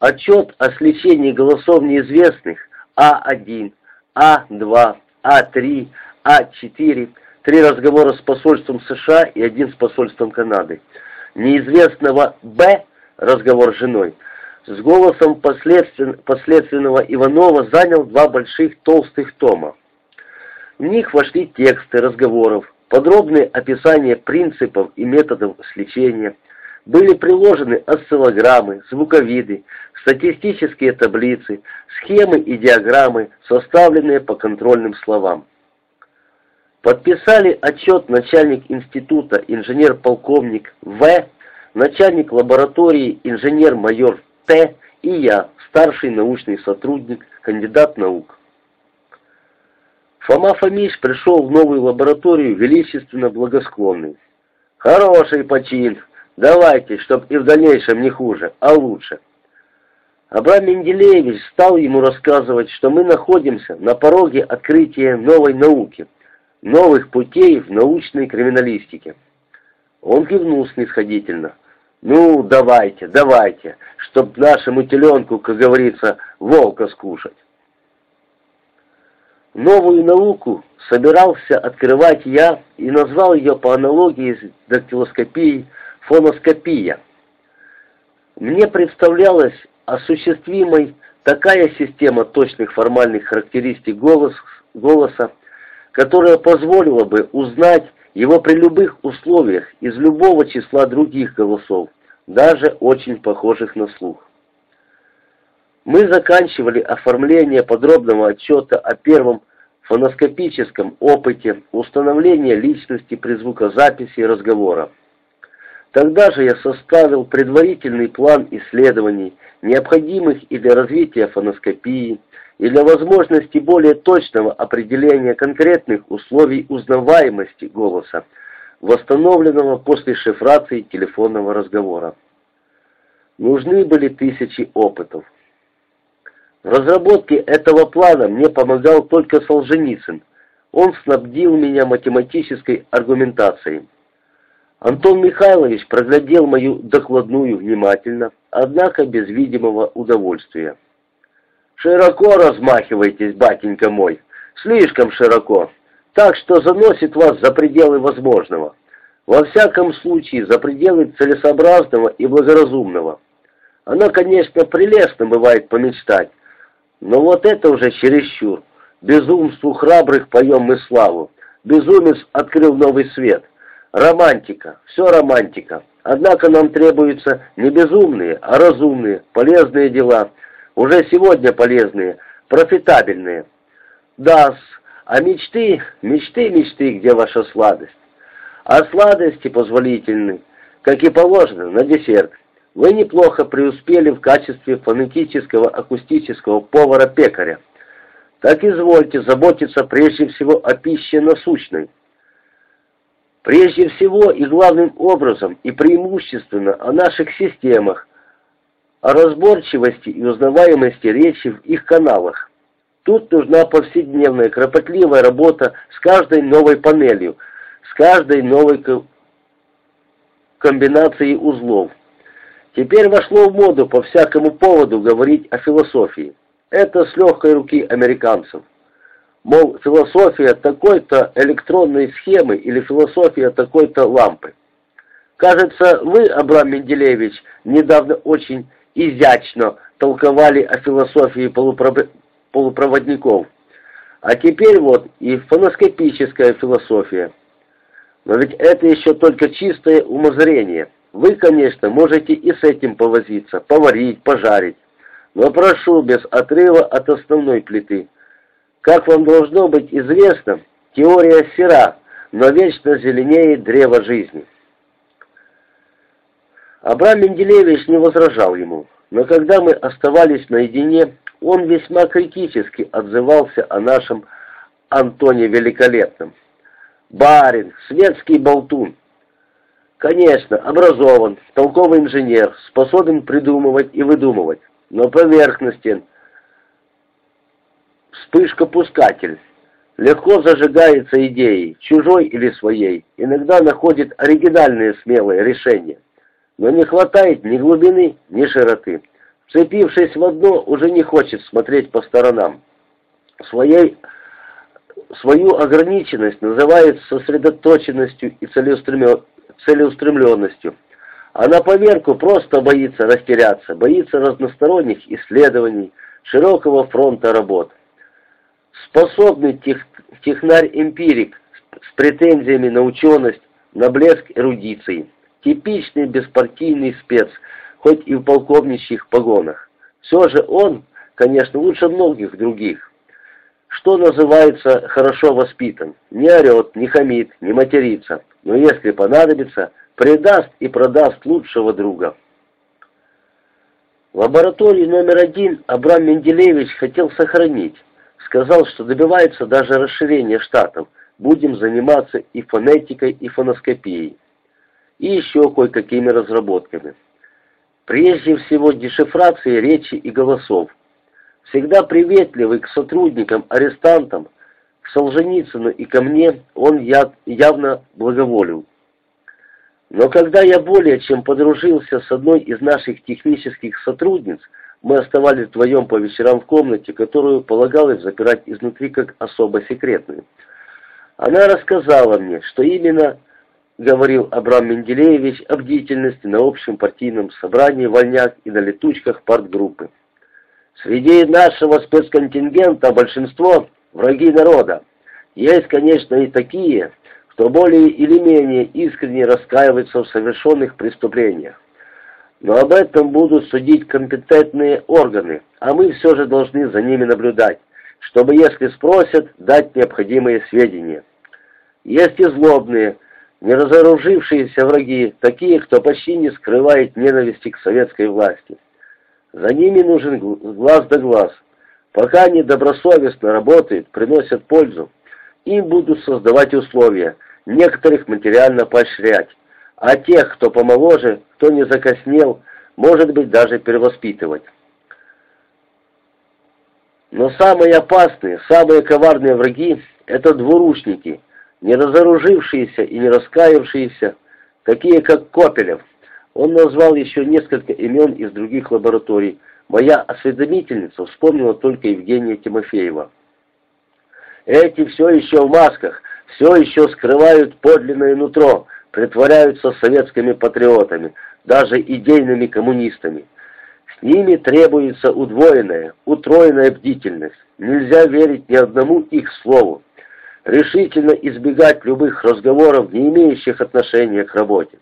Отчет о сличении голосов неизвестных А1, А2, А3, А4, три разговора с посольством США и один с посольством Канады. Неизвестного Б, разговор с женой, с голосом последствен, последственного Иванова занял два больших толстых тома. В них вошли тексты разговоров, подробные описания принципов и методов сличения, были приложены осциллограммы, звуковиды, статистические таблицы, схемы и диаграммы, составленные по контрольным словам. Подписали отчет начальник института инженер-полковник В, начальник лаборатории инженер-майор Т и я, старший научный сотрудник, кандидат наук. Фома Фомич пришел в новую лабораторию величественно благосклонный. «Хороший почин, Давайте, чтоб и в дальнейшем не хуже, а лучше. Абрам Менделеевич стал ему рассказывать, что мы находимся на пороге открытия новой науки, новых путей в научной криминалистике. Он кивнул снисходительно. «Ну, давайте, давайте, чтоб нашему теленку, как говорится, волка скушать». Новую науку собирался открывать я и назвал ее по аналогии с дактилоскопией фоноскопия. Мне представлялась осуществимой такая система точных формальных характеристик голос, голоса, которая позволила бы узнать его при любых условиях из любого числа других голосов, даже очень похожих на слух. Мы заканчивали оформление подробного отчета о первом фоноскопическом опыте установления личности при звукозаписи разговора. Тогда же я составил предварительный план исследований, необходимых и для развития фоноскопии, и для возможности более точного определения конкретных условий узнаваемости голоса, восстановленного после шифрации телефонного разговора. Нужны были тысячи опытов. В разработке этого плана мне помогал только Солженицын. Он снабдил меня математической аргументацией. Антон Михайлович проглядел мою докладную внимательно, однако без видимого удовольствия. «Широко размахивайтесь, батенька мой, слишком широко, так что заносит вас за пределы возможного. Во всяком случае, за пределы целесообразного и благоразумного. Оно, конечно, прелестно бывает помечтать, но вот это уже чересчур. Безумству храбрых поем мы славу. Безумец открыл новый свет». Романтика, все романтика. Однако нам требуются не безумные, а разумные, полезные дела. Уже сегодня полезные, профитабельные. да а мечты, мечты, мечты, где ваша сладость? А сладости позволительны, как и положено, на десерт. Вы неплохо преуспели в качестве фонетического акустического повара-пекаря. Так извольте заботиться прежде всего о пище насущной. Прежде всего и главным образом и преимущественно о наших системах, о разборчивости и узнаваемости речи в их каналах. Тут нужна повседневная кропотливая работа с каждой новой панелью, с каждой новой комбинацией узлов. Теперь вошло в моду по всякому поводу говорить о философии. Это с легкой руки американцев мол, философия такой-то электронной схемы или философия такой-то лампы. Кажется, вы, Абрам Менделеевич, недавно очень изящно толковали о философии полупроводников. А теперь вот и фоноскопическая философия. Но ведь это еще только чистое умозрение. Вы, конечно, можете и с этим повозиться, поварить, пожарить. Но прошу без отрыва от основной плиты – как вам должно быть известно, теория сера, но вечно зеленеет древо жизни. Абрам Менделеевич не возражал ему, но когда мы оставались наедине, он весьма критически отзывался о нашем Антоне Великолепном. Барин, светский болтун. Конечно, образован, толковый инженер, способен придумывать и выдумывать, но поверхностен – Вспышка-пускатель. Легко зажигается идеей, чужой или своей, иногда находит оригинальные смелые решения. Но не хватает ни глубины, ни широты. Вцепившись в одно, уже не хочет смотреть по сторонам. Своей, свою ограниченность называет сосредоточенностью и целеустремленностью. А на поверку просто боится растеряться, боится разносторонних исследований, широкого фронта работ. Способный тех, технарь-эмпирик с претензиями на ученость, на блеск эрудиции. Типичный беспартийный спец, хоть и в полковничьих погонах. Все же он, конечно, лучше многих других. Что называется хорошо воспитан. Не орет, не хамит, не матерится. Но если понадобится, предаст и продаст лучшего друга. Лабораторию номер один Абрам Менделеевич хотел сохранить. Сказал, что добивается даже расширения штатов. Будем заниматься и фонетикой, и фоноскопией. И еще кое-какими разработками. Прежде всего дешифрации речи и голосов. Всегда приветливый к сотрудникам, арестантам, к Солженицыну и ко мне он явно благоволил. Но когда я более чем подружился с одной из наших технических сотрудниц, мы оставались вдвоем по вечерам в комнате, которую полагалось запирать изнутри как особо секретную. Она рассказала мне, что именно говорил Абрам Менделеевич о бдительности на общем партийном собрании вольняк и на летучках партгруппы. Среди нашего спецконтингента большинство враги народа. Есть, конечно, и такие, кто более или менее искренне раскаивается в совершенных преступлениях. Но об этом будут судить компетентные органы, а мы все же должны за ними наблюдать, чтобы, если спросят, дать необходимые сведения. Есть и злобные, не разоружившиеся враги, такие, кто почти не скрывает ненависти к советской власти. За ними нужен глаз да глаз. Пока они добросовестно работают, приносят пользу, им будут создавать условия – некоторых материально поощрять, а тех, кто помоложе, кто не закоснел, может быть, даже перевоспитывать. Но самые опасные, самые коварные враги – это двурушники, не разоружившиеся и не раскаявшиеся, такие как Копелев. Он назвал еще несколько имен из других лабораторий. Моя осведомительница вспомнила только Евгения Тимофеева. Эти все еще в масках, все еще скрывают подлинное нутро, притворяются советскими патриотами, даже идейными коммунистами. С ними требуется удвоенная, утроенная бдительность. Нельзя верить ни одному их слову. Решительно избегать любых разговоров, не имеющих отношения к работе.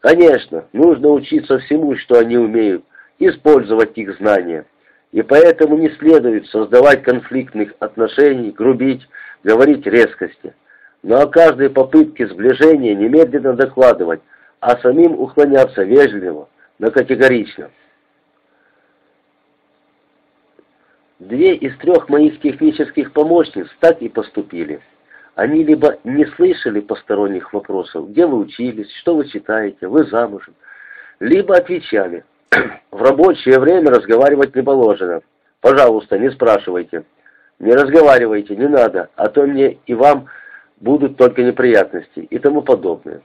Конечно, нужно учиться всему, что они умеют, использовать их знания. И поэтому не следует создавать конфликтных отношений, грубить, говорить резкости но о каждой попытке сближения немедленно докладывать, а самим уклоняться вежливо, но категорично. Две из трех моих технических помощниц так и поступили. Они либо не слышали посторонних вопросов, где вы учились, что вы читаете, вы замужем, либо отвечали, в рабочее время разговаривать не положено. Пожалуйста, не спрашивайте. Не разговаривайте, не надо, а то мне и вам будут только неприятности и тому подобное.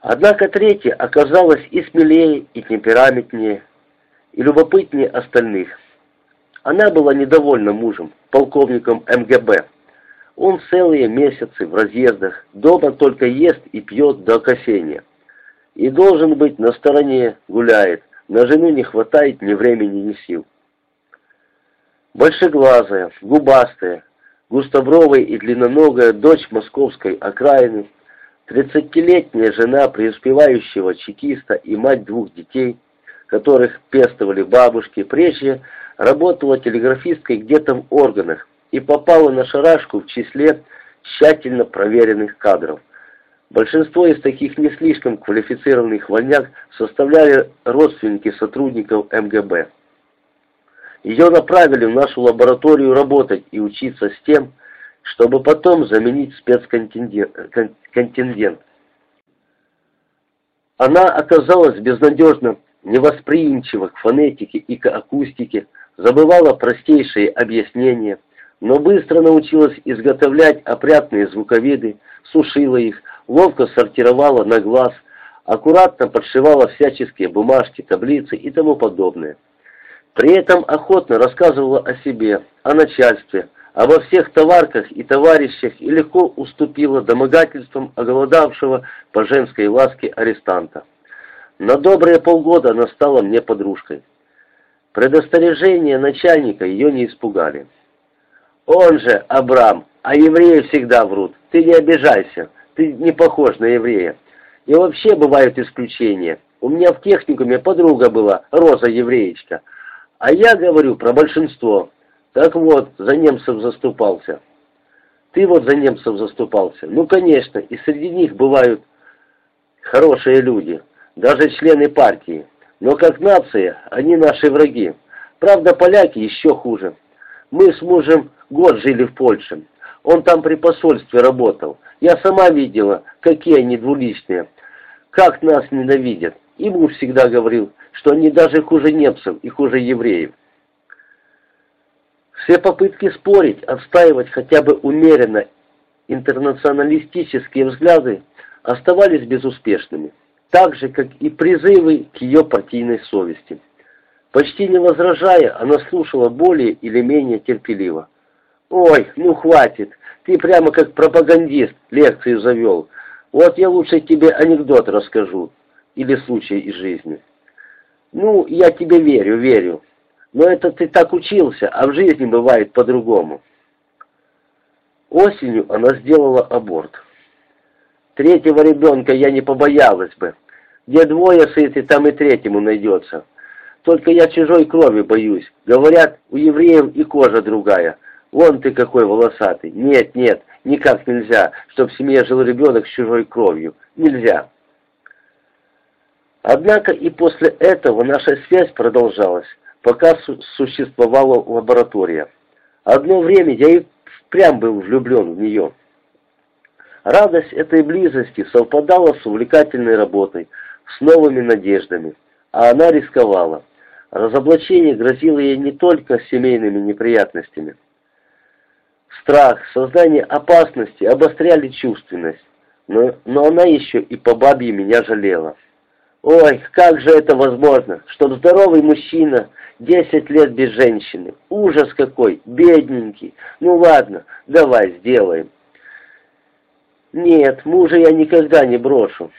Однако третья оказалась и смелее, и темпераментнее, и любопытнее остальных. Она была недовольна мужем, полковником МГБ. Он целые месяцы в разъездах, дома только ест и пьет до окосения. И должен быть на стороне, гуляет, на жену не хватает ни времени, ни сил. Большеглазая, губастая, густобровая и длинноногая дочь московской окраины, тридцатилетняя жена преуспевающего чекиста и мать двух детей, которых пестовали бабушки, прежде работала телеграфисткой где-то в органах и попала на шарашку в числе тщательно проверенных кадров. Большинство из таких не слишком квалифицированных вольняк составляли родственники сотрудников МГБ. Ее направили в нашу лабораторию работать и учиться с тем, чтобы потом заменить спецконтингент. Она оказалась безнадежно невосприимчива к фонетике и к акустике, забывала простейшие объяснения, но быстро научилась изготовлять опрятные звуковиды, сушила их, ловко сортировала на глаз, аккуратно подшивала всяческие бумажки, таблицы и тому подобное. При этом охотно рассказывала о себе, о начальстве, обо всех товарках и товарищах и легко уступила домогательствам оголодавшего по женской ласке арестанта. На добрые полгода она стала мне подружкой. Предостережения начальника ее не испугали. «Он же, Абрам, а евреи всегда врут. Ты не обижайся, ты не похож на еврея. И вообще бывают исключения. У меня в техникуме подруга была, Роза-евреечка. А я говорю про большинство. Так вот, за немцев заступался. Ты вот за немцев заступался. Ну, конечно, и среди них бывают хорошие люди, даже члены партии. Но как нация, они наши враги. Правда, поляки еще хуже. Мы с мужем год жили в Польше. Он там при посольстве работал. Я сама видела, какие они двуличные. Как нас ненавидят. И муж всегда говорил, что они даже хуже немцев и хуже евреев. Все попытки спорить, отстаивать хотя бы умеренно интернационалистические взгляды оставались безуспешными, так же, как и призывы к ее партийной совести. Почти не возражая, она слушала более или менее терпеливо. «Ой, ну хватит, ты прямо как пропагандист лекцию завел. Вот я лучше тебе анекдот расскажу, или случай из жизни». «Ну, я тебе верю, верю. Но это ты так учился, а в жизни бывает по-другому». Осенью она сделала аборт. Третьего ребенка я не побоялась бы. Где двое сыты, там и третьему найдется. Только я чужой крови боюсь. Говорят, у евреев и кожа другая. Вон ты какой волосатый. Нет, нет, никак нельзя, чтоб в семье жил ребенок с чужой кровью. Нельзя. Однако и после этого наша связь продолжалась, пока су существовала лаборатория. Одно время я и впрямь был влюблен в нее. Радость этой близости совпадала с увлекательной работой, с новыми надеждами, а она рисковала. Разоблачение грозило ей не только семейными неприятностями. Страх, сознание опасности обостряли чувственность, но, но она еще и по бабье меня жалела. Ой, как же это возможно, чтоб здоровый мужчина, десять лет без женщины, ужас какой, бедненький, ну ладно, давай сделаем. Нет, мужа я никогда не брошу,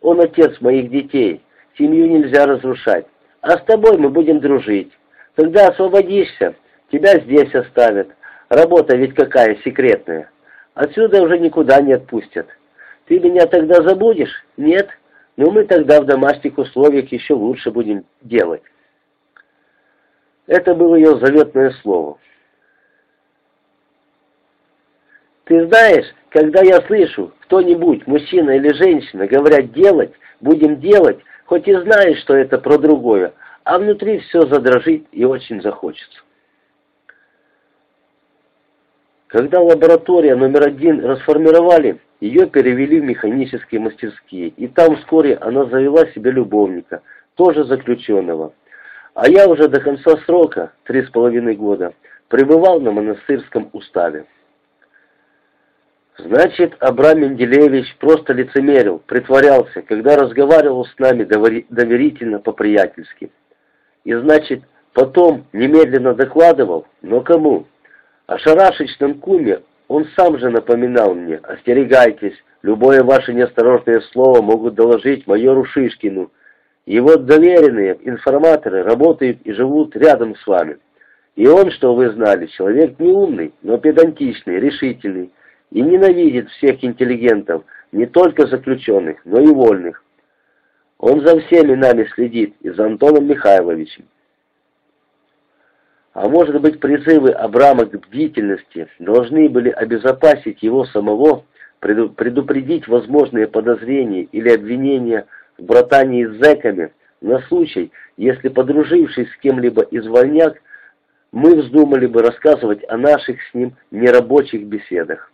он отец моих детей, семью нельзя разрушать, а с тобой мы будем дружить. Когда освободишься, тебя здесь оставят, Работа ведь какая секретная. Отсюда уже никуда не отпустят. Ты меня тогда забудешь? Нет? Ну мы тогда в домашних условиях еще лучше будем делать. Это было ее заветное слово. Ты знаешь, когда я слышу, кто-нибудь, мужчина или женщина, говорят «делать», «будем делать», хоть и знаешь, что это про другое, а внутри все задрожит и очень захочется. Когда лаборатория номер один расформировали, ее перевели в механические мастерские, и там вскоре она завела себе любовника, тоже заключенного. А я уже до конца срока, три с половиной года, пребывал на монастырском уставе. Значит, Абрам Менделеевич просто лицемерил, притворялся, когда разговаривал с нами доверительно по-приятельски. И значит, потом немедленно докладывал, но кому? О шарашечном куме он сам же напоминал мне, остерегайтесь, любое ваше неосторожное слово могут доложить майору Шишкину. Его доверенные информаторы работают и живут рядом с вами. И он, что вы знали, человек не умный, но педантичный, решительный, и ненавидит всех интеллигентов, не только заключенных, но и вольных. Он за всеми нами следит, и за Антоном Михайловичем. А может быть, призывы Абрама к бдительности должны были обезопасить его самого, предупредить возможные подозрения или обвинения в братании с зэками на случай, если, подружившись с кем-либо из вольняк, мы вздумали бы рассказывать о наших с ним нерабочих беседах.